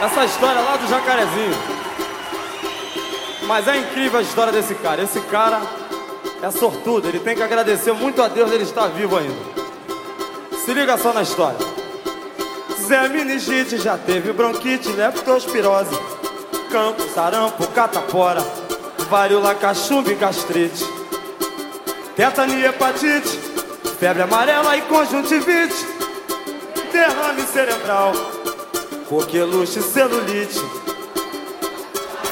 essa história lá do jacarezinho. Mas é incrível a história desse cara. Esse cara é sortudo, ele tem que agradecer muito a Deus de ele estar vivo ainda. Se liga só na história. Zé Meningite já teve bronquite, leptospirose, campo, sarampo, catapora, varíola, cachumba e gastrite, tetania, hepatite, febre amarela e conjuntivite, derrame cerebral, coqueluche, celulite,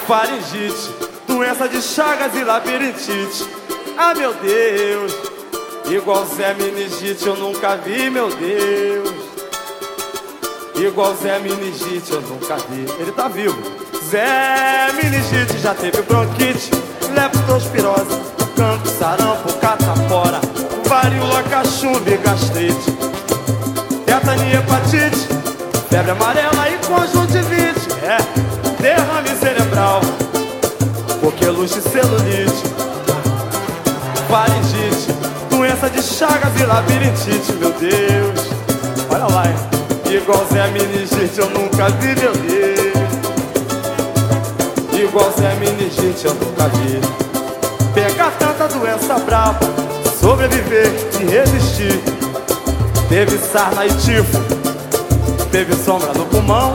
faringite, doença de chagas e labirintite. Ah, meu Deus, igual Zé Meningite eu nunca vi, meu Deus. Igual Zé Meningite eu nunca vi. Ele tá vivo. Zé Meningite já teve bronquite, leptospirose, cancro, sarampo, catapora, varíola, cachumba e gastrite, tetania, hepatite, febre amarela conjuntivite. É, derrame cerebral, coqueluche, celulite, faringite, doença de chagas e labirintite, meu Deus. Olha lá, hein? Igual Zé Meningite eu nunca vi, meu Deus. Igual Zé Meningite eu nunca vi. Pegar tanta doença brava, sobreviver e resistir. Teve sarna e tifo, teve sombra no pulmão.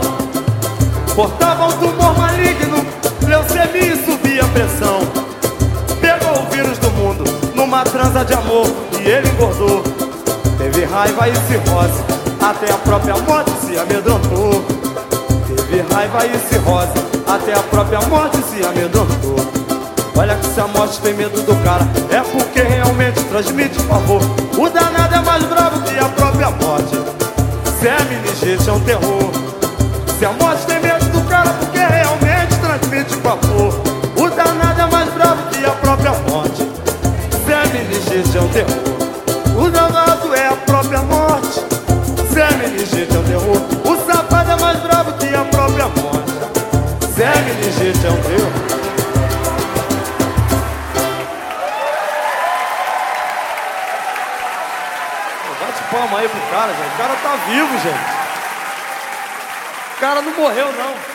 Portava um tumor maligno, leucemia e subia a pressão. Pegou o vírus do mundo numa transa de amor e ele engordou. Teve raiva e cirrose, até a própria morte se amedrontou. Teve raiva e cirrose, até a própria morte se amedrontou. Olha que se a morte tem medo do cara, é porque realmente transmite favor. O danado é mais bravo que a própria morte. Se é meningite é um terror. Se a morte tem medo do cara, porque realmente transmite favor. O danado é mais bravo que a própria morte. Se é meningite é um terror. O danado é a própria morte. Se é meningite é um terror. O safado é mais bravo que a própria morte. Se é meningite é um terror. Palma aí pro cara, gente. O cara tá vivo, gente. O cara não morreu, não.